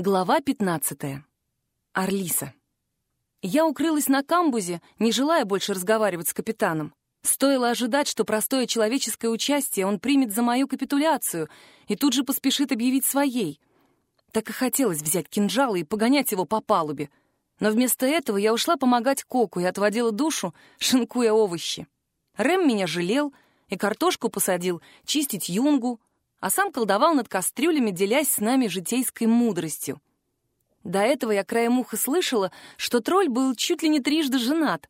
Глава 15. Арлиса. Я укрылась на камбузе, не желая больше разговаривать с капитаном. Стоило ожидать, что простое человеческое участие он примет за мою капитуляцию и тут же поспешит объявить своей. Так и хотелось взять кинжал и погонять его по палубе. Но вместо этого я ушла помогать Коку и отводила душу, шинкуя овощи. Рэм меня жалел и картошку посадил чистить юнгу, а сам колдовал над кастрюлями, делясь с нами житейской мудростью. До этого я краем уха слышала, что тролль был чуть ли не трижды женат.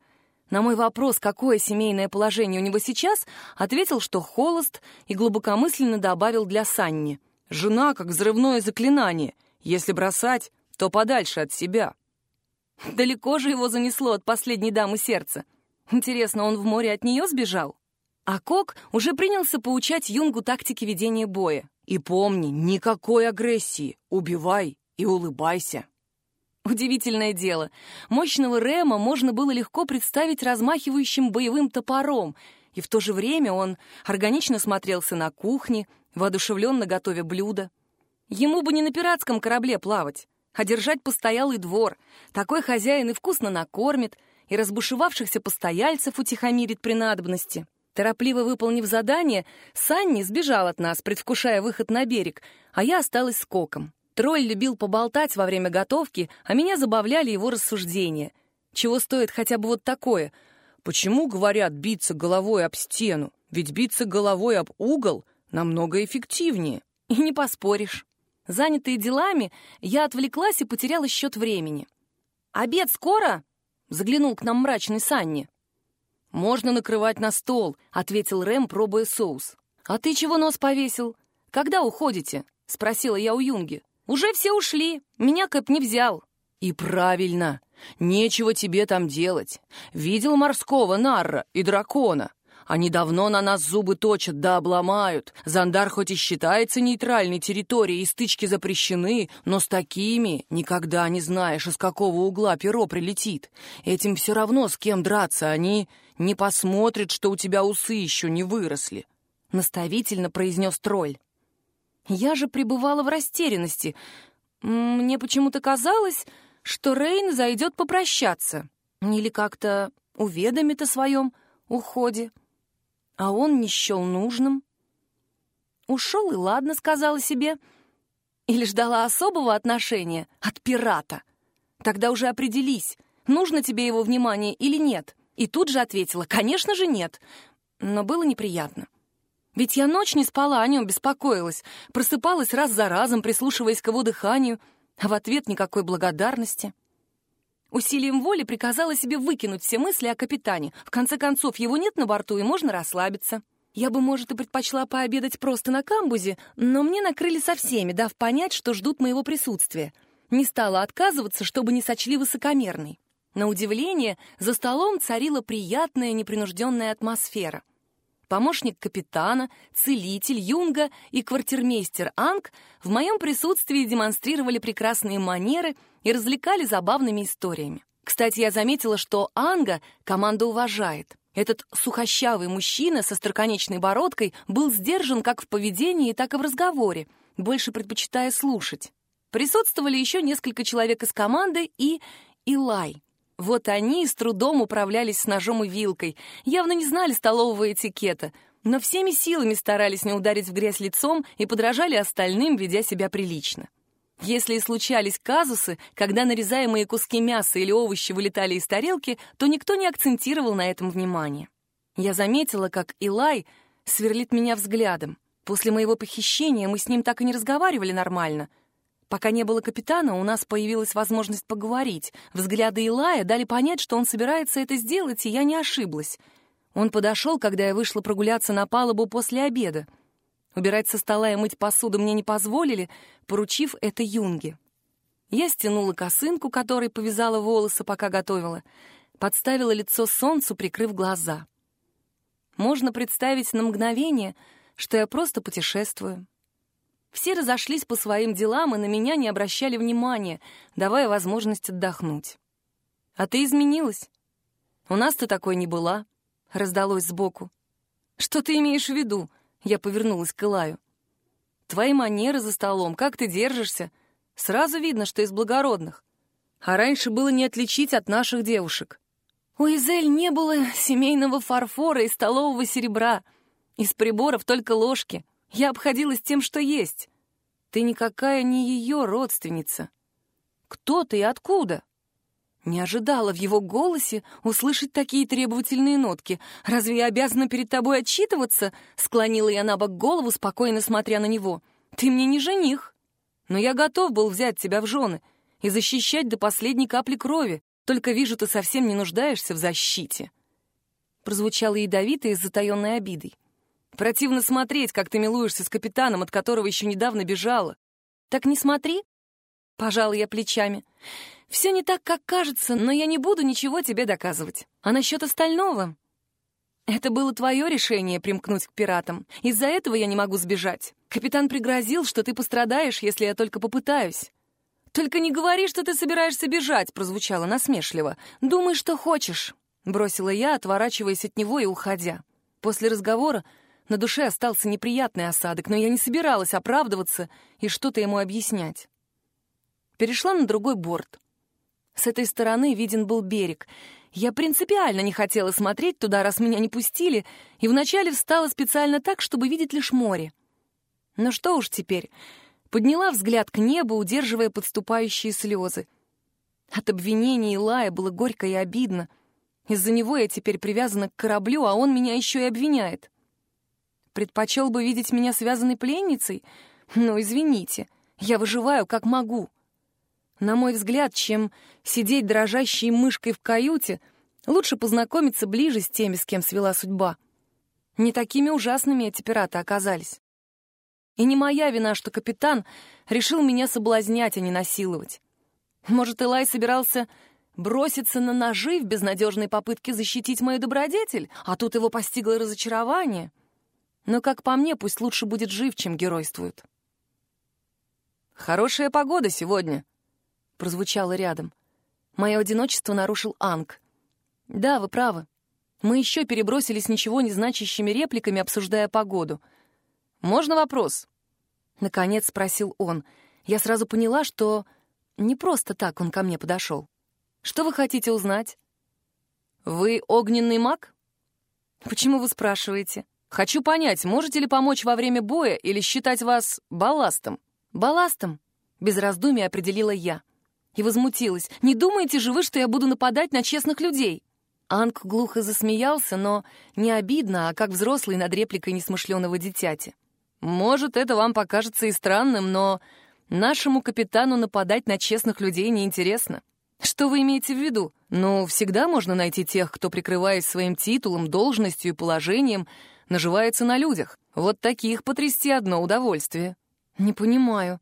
На мой вопрос, какое семейное положение у него сейчас, ответил, что холост, и глубокомысленно добавил для Санни. «Жена, как взрывное заклинание. Если бросать, то подальше от себя». Далеко же его занесло от последней дамы сердца. Интересно, он в море от нее сбежал? А Кок уже принялся поучать Юнгу тактике ведения боя. «И помни, никакой агрессии. Убивай и улыбайся». Удивительное дело. Мощного Рема можно было легко представить размахивающим боевым топором, и в то же время он органично смотрелся на кухне, воодушевленно готовя блюда. Ему бы не на пиратском корабле плавать, а держать постоялый двор. Такой хозяин и вкусно накормит, и разбушевавшихся постояльцев утихомирит при надобности. Торопливо выполнив задание, Санни сбежал от нас, предвкушая выход на берег, а я осталась с Коком. Тролль любил поболтать во время готовки, а меня забавляли его рассуждения. Чего стоит хотя бы вот такое? Почему, говорят, биться головой об стену? Ведь биться головой об угол намного эффективнее. И не поспоришь. Занятые делами, я отвлеклась и потеряла счет времени. «Обед скоро?» — заглянул к нам мрачный Санни. «Можно накрывать на стол», — ответил Рэм, пробуя соус. «А ты чего нос повесил? Когда уходите?» — спросила я у Юнги. «Уже все ушли. Меня Кэп не взял». «И правильно. Нечего тебе там делать. Видел морского нарра и дракона. Они давно на нас зубы точат да обломают. Зандар хоть и считается нейтральной территорией, и стычки запрещены, но с такими никогда не знаешь, из какого угла перо прилетит. Этим все равно с кем драться, они не посмотрят, что у тебя усы еще не выросли. Наставительно произнес тролль. Я же пребывала в растерянности. Мне почему-то казалось, что Рейн зайдет попрощаться. Или как-то уведомит о своем уходе а он не счел нужным. Ушел и ладно, сказала себе. Или ждала особого отношения от пирата. Тогда уже определись, нужно тебе его внимание или нет. И тут же ответила, конечно же нет. Но было неприятно. Ведь я ночь не спала, о нем беспокоилась, просыпалась раз за разом, прислушиваясь к его дыханию, а в ответ никакой благодарности. Усилием воли приказала себе выкинуть все мысли о капитане. В конце концов, его нет на борту, и можно расслабиться. Я бы, может, и предпочла пообедать просто на камбузе, но мне накрыли со всеми, дав понять, что ждут моего присутствия. Не стала отказываться, чтобы не сочли высокомерной. На удивление, за столом царила приятная непринужденная атмосфера. Помощник капитана, целитель Юнга и квартирмейстер Анг в моем присутствии демонстрировали прекрасные манеры и развлекали забавными историями. Кстати, я заметила, что Анга команда уважает. Этот сухощавый мужчина со строконечной бородкой был сдержан как в поведении, так и в разговоре, больше предпочитая слушать. Присутствовали еще несколько человек из команды и Илай. Вот они с трудом управлялись с ножом и вилкой, явно не знали столового этикета, но всеми силами старались не ударить в грязь лицом и подражали остальным, ведя себя прилично. Если и случались казусы, когда нарезаемые куски мяса или овощи вылетали из тарелки, то никто не акцентировал на этом внимание. Я заметила, как Илай сверлит меня взглядом. После моего похищения мы с ним так и не разговаривали нормально. Пока не было капитана, у нас появилась возможность поговорить. Взгляды Илая дали понять, что он собирается это сделать, и я не ошиблась. Он подошел, когда я вышла прогуляться на палубу после обеда. Убирать со стола и мыть посуду мне не позволили, поручив это Юнге. Я стянула косынку, которой повязала волосы, пока готовила, подставила лицо солнцу, прикрыв глаза. Можно представить на мгновение, что я просто путешествую. Все разошлись по своим делам и на меня не обращали внимания, давая возможность отдохнуть. «А ты изменилась. У нас ты такой не была», — раздалось сбоку. «Что ты имеешь в виду?» Я повернулась к Илаю. «Твои манеры за столом, как ты держишься? Сразу видно, что из благородных. А раньше было не отличить от наших девушек. У Изель не было семейного фарфора и столового серебра. Из приборов только ложки. Я обходилась тем, что есть. Ты никакая не ее родственница. Кто ты и откуда? Не ожидала в его голосе услышать такие требовательные нотки. «Разве я обязана перед тобой отчитываться?» Склонила я на бок голову, спокойно смотря на него. «Ты мне не жених, но я готов был взять тебя в жены и защищать до последней капли крови, только вижу, ты совсем не нуждаешься в защите». Прозвучало ядовито и с затаенной обидой. «Противно смотреть, как ты милуешься с капитаном, от которого еще недавно бежала. Так не смотри». Пожала я плечами. Все не так, как кажется, но я не буду ничего тебе доказывать. А насчет остального? Это было твое решение примкнуть к пиратам. Из-за этого я не могу сбежать. Капитан пригрозил, что ты пострадаешь, если я только попытаюсь. «Только не говори, что ты собираешься бежать», — прозвучало насмешливо. «Думай, что хочешь», — бросила я, отворачиваясь от него и уходя. После разговора на душе остался неприятный осадок, но я не собиралась оправдываться и что-то ему объяснять. Перешла на другой борт. С этой стороны виден был берег. Я принципиально не хотела смотреть туда, раз меня не пустили, и вначале встала специально так, чтобы видеть лишь море. Но что уж теперь. Подняла взгляд к небу, удерживая подступающие слезы. От обвинений и лая было горько и обидно. Из-за него я теперь привязана к кораблю, а он меня еще и обвиняет. Предпочел бы видеть меня связанной пленницей? Ну, извините, я выживаю как могу. На мой взгляд, чем сидеть дрожащей мышкой в каюте, лучше познакомиться ближе с теми, с кем свела судьба. Не такими ужасными эти пираты оказались. И не моя вина, что капитан решил меня соблазнять, а не насиловать. Может, Элай собирался броситься на ножи в безнадежной попытке защитить мою добродетель, а тут его постигло разочарование. Но, как по мне, пусть лучше будет жив, чем геройствует. «Хорошая погода сегодня», прозвучало рядом. Мое одиночество нарушил Анг. «Да, вы правы. Мы еще перебросились ничего не значащими репликами, обсуждая погоду. Можно вопрос?» Наконец спросил он. Я сразу поняла, что не просто так он ко мне подошел. «Что вы хотите узнать?» «Вы огненный маг?» «Почему вы спрашиваете?» «Хочу понять, можете ли помочь во время боя или считать вас балластом?» «Балластом», — без раздумий определила я и возмутилась. «Не думаете же вы, что я буду нападать на честных людей?» Анг глухо засмеялся, но не обидно, а как взрослый над репликой несмышленого дитяти. «Может, это вам покажется и странным, но нашему капитану нападать на честных людей неинтересно. Что вы имеете в виду? Ну, всегда можно найти тех, кто, прикрываясь своим титулом, должностью и положением, наживается на людях. Вот таких потрясти одно удовольствие». «Не понимаю»,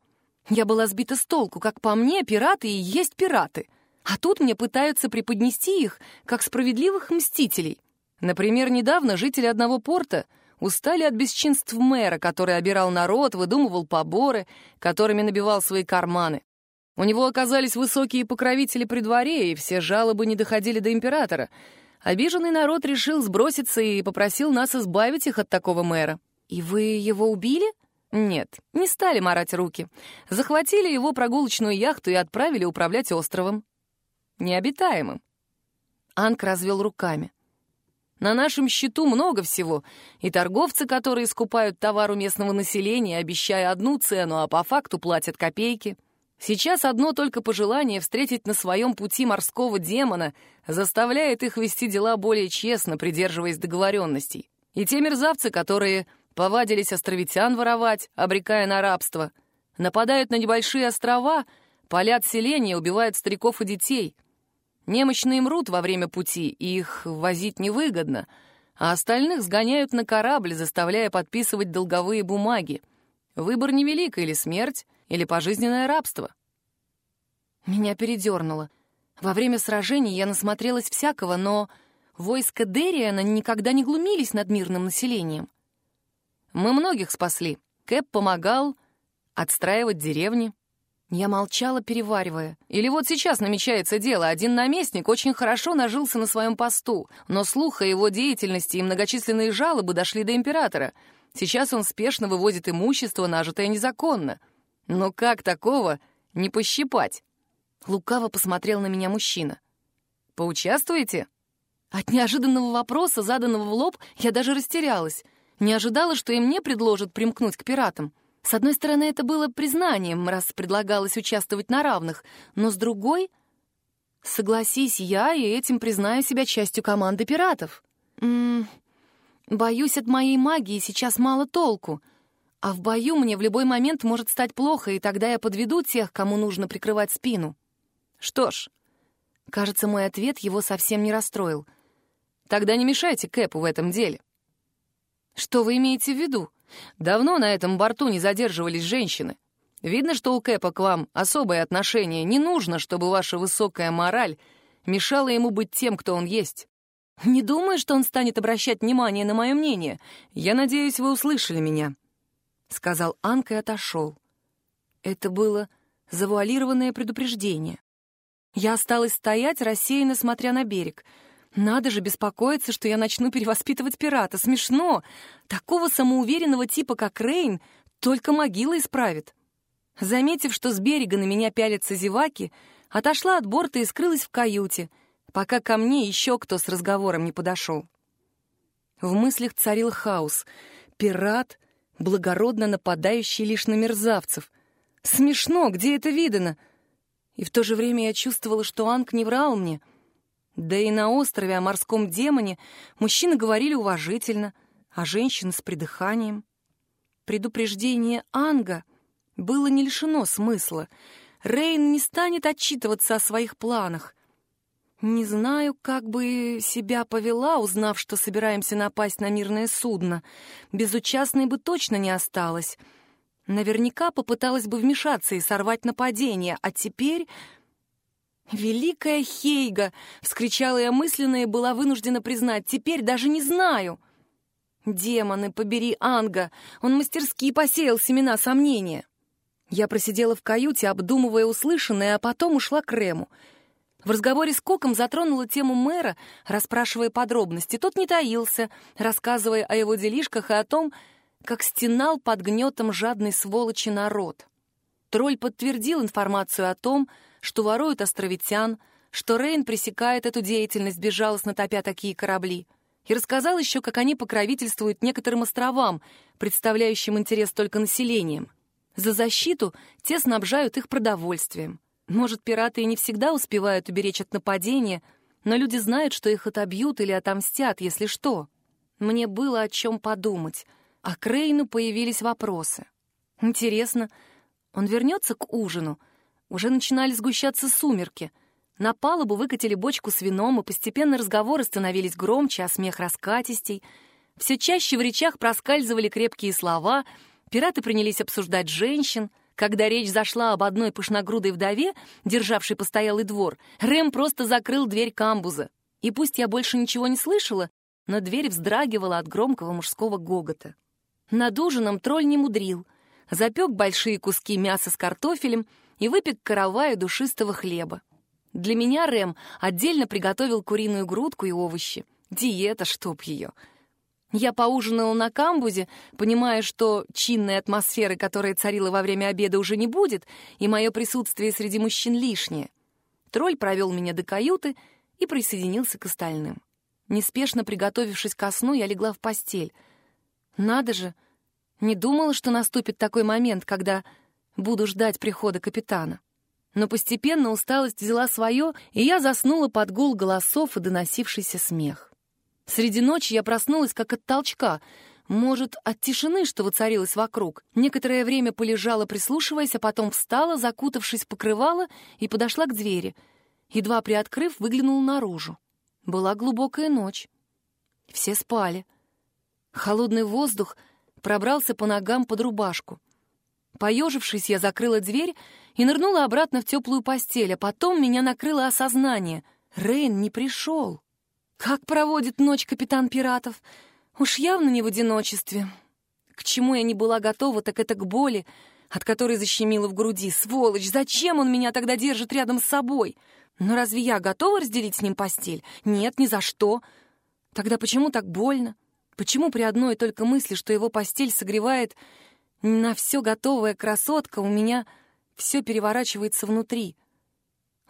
я была сбита с толку, как по мне, пираты и есть пираты. А тут мне пытаются преподнести их как справедливых мстителей. Например, недавно жители одного порта устали от бесчинств мэра, который обирал народ, выдумывал поборы, которыми набивал свои карманы. У него оказались высокие покровители при дворе, и все жалобы не доходили до императора. Обиженный народ решил сброситься и попросил нас избавить их от такого мэра. «И вы его убили?» Нет, не стали марать руки. Захватили его прогулочную яхту и отправили управлять островом. Необитаемым. Анк развел руками. На нашем счету много всего. И торговцы, которые скупают товар у местного населения, обещая одну цену, а по факту платят копейки. Сейчас одно только пожелание встретить на своем пути морского демона заставляет их вести дела более честно, придерживаясь договоренностей. И те мерзавцы, которые Повадились островитян воровать, обрекая на рабство. Нападают на небольшие острова, палят селения, убивают стариков и детей. Немощные мрут во время пути, и их возить невыгодно, а остальных сгоняют на корабль, заставляя подписывать долговые бумаги. Выбор невелик — или смерть, или пожизненное рабство. Меня передернуло. Во время сражений я насмотрелась всякого, но войска Дериана никогда не глумились над мирным населением. Мы многих спасли. Кэп помогал отстраивать деревни. Я молчала, переваривая. Или вот сейчас намечается дело. Один наместник очень хорошо нажился на своем посту, но слух о его деятельности и многочисленные жалобы дошли до императора. Сейчас он спешно вывозит имущество, нажитое незаконно. Но как такого не пощипать?» Лукаво посмотрел на меня мужчина. «Поучаствуете?» От неожиданного вопроса, заданного в лоб, я даже растерялась. Не ожидала, что и мне предложат примкнуть к пиратам. С одной стороны, это было признанием, раз предлагалось участвовать на равных, но с другой... Согласись, я и этим признаю себя частью команды пиратов. М -м, боюсь, от моей магии сейчас мало толку. А в бою мне в любой момент может стать плохо, и тогда я подведу тех, кому нужно прикрывать спину. Что ж, кажется, мой ответ его совсем не расстроил. Тогда не мешайте Кэпу в этом деле. Что вы имеете в виду? Давно на этом борту не задерживались женщины. Видно, что у Кэпа к вам особое отношение. Не нужно, чтобы ваша высокая мораль мешала ему быть тем, кто он есть. Не думаю, что он станет обращать внимание на мое мнение. Я надеюсь, вы услышали меня», — сказал Анка и отошел. Это было завуалированное предупреждение. Я осталась стоять, рассеянно смотря на берег. Надо же беспокоиться, что я начну перевоспитывать пирата. Смешно. Такого самоуверенного типа, как Рейн, только могила исправит. Заметив, что с берега на меня пялятся зеваки, отошла от борта и скрылась в каюте, пока ко мне еще кто с разговором не подошел. В мыслях царил хаос. Пират, благородно нападающий лишь на мерзавцев. Смешно, где это видано? И в то же время я чувствовала, что Анг не врал мне. Да и на острове о морском демоне мужчины говорили уважительно, а женщины с придыханием. Предупреждение Анга — было не лишено смысла. Рейн не станет отчитываться о своих планах. Не знаю, как бы себя повела, узнав, что собираемся напасть на мирное судно. Безучастной бы точно не осталась. Наверняка попыталась бы вмешаться и сорвать нападение, а теперь... «Великая Хейга!» — вскричала я мысленно и была вынуждена признать. «Теперь даже не знаю!» «Демоны, побери Анга! Он мастерски посеял семена сомнения!» Я просидела в каюте, обдумывая услышанное, а потом ушла к Рему. В разговоре с Коком затронула тему мэра, расспрашивая подробности. Тот не таился, рассказывая о его делишках и о том, как стенал под гнетом жадной сволочи народ. Тролль подтвердил информацию о том, что воруют островитян, что Рейн пресекает эту деятельность, безжалостно топя такие корабли, и рассказал еще, как они покровительствуют некоторым островам, представляющим интерес только населением. За защиту те снабжают их продовольствием. Может, пираты и не всегда успевают уберечь от нападения, но люди знают, что их отобьют или отомстят, если что. Мне было о чем подумать, а Крейну появились вопросы. Интересно, он вернется к ужину? Уже начинали сгущаться сумерки. На палубу выкатили бочку с вином, и постепенно разговоры становились громче, а смех раскатистей. Все чаще в речах проскальзывали крепкие слова — Пираты принялись обсуждать женщин. Когда речь зашла об одной пышногрудой вдове, державшей постоялый двор, Рэм просто закрыл дверь камбуза. И пусть я больше ничего не слышала, но дверь вздрагивала от громкого мужского гогота. Над ужином тролль не мудрил. Запек большие куски мяса с картофелем и выпек караваю душистого хлеба. Для меня Рэм отдельно приготовил куриную грудку и овощи. Диета, чтоб ее — я поужинала на камбузе, понимая, что чинной атмосферы, которая царила во время обеда, уже не будет, и мое присутствие среди мужчин лишнее. Тролль провел меня до каюты и присоединился к остальным. Неспешно приготовившись ко сну, я легла в постель. Надо же, не думала, что наступит такой момент, когда буду ждать прихода капитана. Но постепенно усталость взяла свое, и я заснула под гул голосов и доносившийся смех. Среди ночи я проснулась как от толчка, может, от тишины, что воцарилась вокруг. Некоторое время полежала, прислушиваясь, а потом встала, закутавшись в покрывало, и подошла к двери. Едва приоткрыв, выглянула наружу. Была глубокая ночь. Все спали. Холодный воздух пробрался по ногам под рубашку. Поежившись, я закрыла дверь и нырнула обратно в теплую постель, а потом меня накрыло осознание. Рейн не пришел. Как проводит ночь капитан пиратов? Уж явно не в одиночестве. К чему я не была готова, так это к боли, от которой защемило в груди. Сволочь, зачем он меня тогда держит рядом с собой? Но разве я готова разделить с ним постель? Нет, ни за что. Тогда почему так больно? Почему при одной только мысли, что его постель согревает на все готовая красотка, у меня все переворачивается внутри.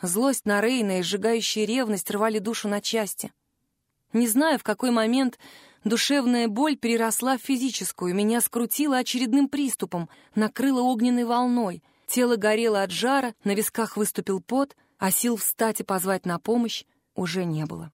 Злость на Рейна и сжигающая ревность рвали душу на части. Не знаю, в какой момент душевная боль переросла в физическую, меня скрутило очередным приступом, накрыло огненной волной. Тело горело от жара, на висках выступил пот, а сил встать и позвать на помощь уже не было.